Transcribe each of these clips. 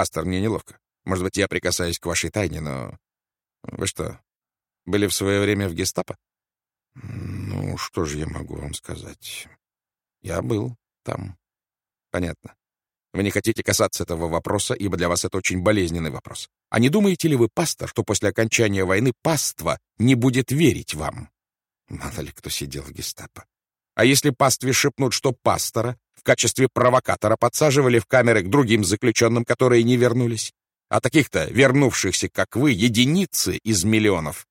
Пастор, мне неловко. Может быть, я прикасаюсь к вашей тайне, но... Вы что, были в свое время в гестапо? Ну, что же я могу вам сказать? Я был там. Понятно. Вы не хотите касаться этого вопроса, ибо для вас это очень болезненный вопрос. А не думаете ли вы, пастор, что после окончания войны паства не будет верить вам? Мало ли кто сидел в гестапо. А если пастве шепнут, что пастора в качестве провокатора подсаживали в камеры к другим заключенным, которые не вернулись? А таких-то, вернувшихся, как вы, единицы из миллионов.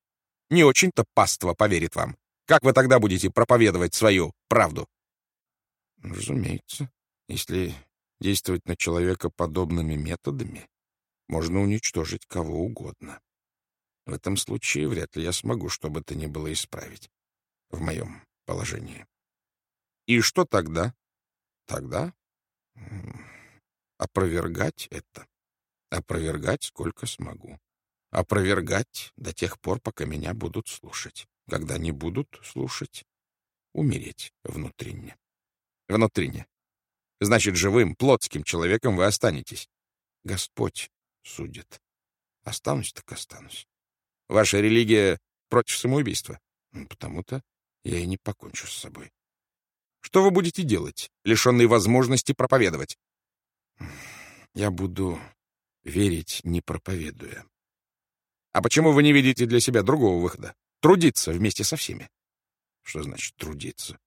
Не очень-то паства поверит вам. Как вы тогда будете проповедовать свою правду? Разумеется, если действовать на человека подобными методами, можно уничтожить кого угодно. В этом случае вряд ли я смогу что бы то ни было исправить в моем положении. И что тогда? Тогда опровергать это. Опровергать сколько смогу. Опровергать до тех пор, пока меня будут слушать. Когда не будут слушать, умереть внутренне. Внутренне. Значит, живым, плотским человеком вы останетесь. Господь судит. Останусь так останусь. Ваша религия против самоубийства. Потому-то я и не покончу с собой. Что вы будете делать, лишенный возможности проповедовать? Я буду верить, не проповедуя. А почему вы не видите для себя другого выхода? Трудиться вместе со всеми. Что значит трудиться?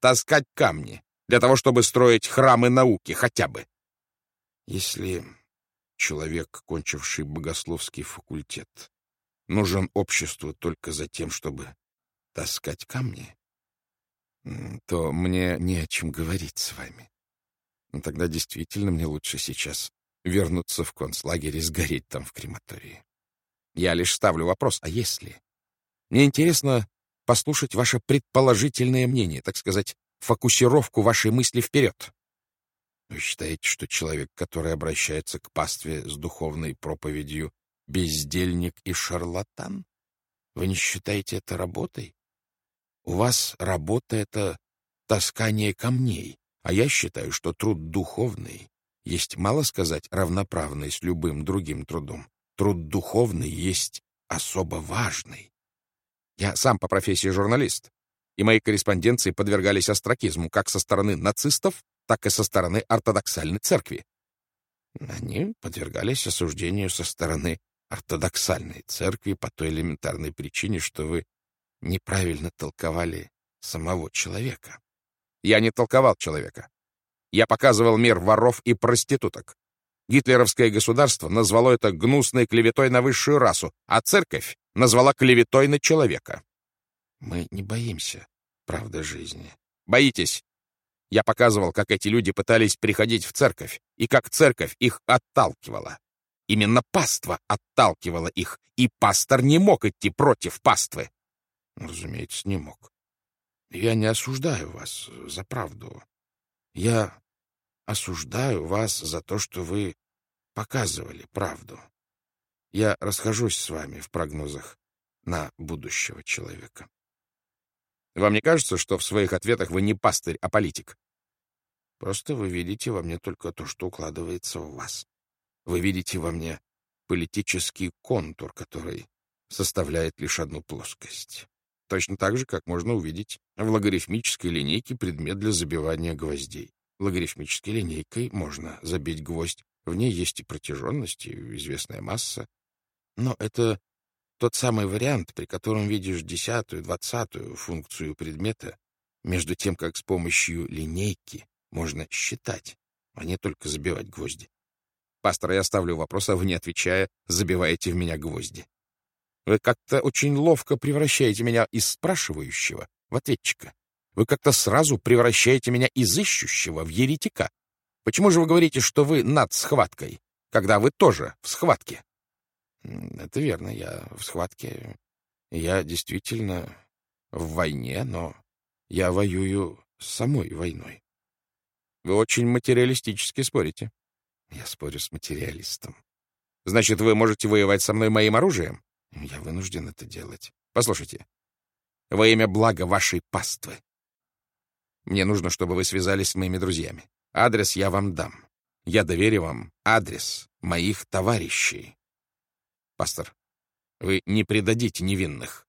Таскать камни для того, чтобы строить храмы науки хотя бы. Если человек, кончивший богословский факультет, нужен обществу только за тем, чтобы таскать камни, то мне не о чем говорить с вами. Но тогда действительно мне лучше сейчас вернуться в концлагерь и сгореть там в крематории. Я лишь ставлю вопрос, а если? Мне интересно послушать ваше предположительное мнение, так сказать, фокусировку вашей мысли вперед. Вы считаете, что человек, который обращается к пастве с духовной проповедью, бездельник и шарлатан? Вы не считаете это работой? У вас работа — это таскание камней, а я считаю, что труд духовный есть, мало сказать, равноправный с любым другим трудом. Труд духовный есть особо важный. Я сам по профессии журналист, и мои корреспонденции подвергались остракизму как со стороны нацистов, так и со стороны ортодоксальной церкви. Они подвергались осуждению со стороны ортодоксальной церкви по той элементарной причине, что вы неправильно толковали самого человека. Я не толковал человека. Я показывал мир воров и проституток. Гитлеровское государство назвало это гнусной клеветой на высшую расу, а церковь назвала клеветой на человека. Мы не боимся правды жизни. Боитесь? Я показывал, как эти люди пытались приходить в церковь, и как церковь их отталкивала. Именно паства отталкивала их, и пастор не мог идти против паствы. Разумеется, не мог. Я не осуждаю вас за правду. Я осуждаю вас за то, что вы показывали правду. Я расхожусь с вами в прогнозах на будущего человека. Вам не кажется, что в своих ответах вы не пастырь, а политик? Просто вы видите во мне только то, что укладывается в вас. Вы видите во мне политический контур, который составляет лишь одну плоскость. Точно так же, как можно увидеть в логарифмической линейке предмет для забивания гвоздей. Логарифмической линейкой можно забить гвоздь. В ней есть и протяженность, и известная масса. Но это тот самый вариант, при котором видишь десятую, двадцатую функцию предмета, между тем, как с помощью линейки можно считать, а не только забивать гвозди. Пастор, я ставлю вопрос, а вы, не отвечая, забиваете в меня гвозди. Вы как-то очень ловко превращаете меня из спрашивающего в ответчика. Вы как-то сразу превращаете меня из ищущего в еретика. Почему же вы говорите, что вы над схваткой, когда вы тоже в схватке? Это верно, я в схватке. Я действительно в войне, но я воюю с самой войной. Вы очень материалистически спорите. Я спорю с материалистом. Значит, вы можете воевать со мной моим оружием? Я вынужден это делать. Послушайте, во имя блага вашей паствы. Мне нужно, чтобы вы связались с моими друзьями. Адрес я вам дам. Я доверю вам адрес моих товарищей. Пастор, вы не предадите невинных.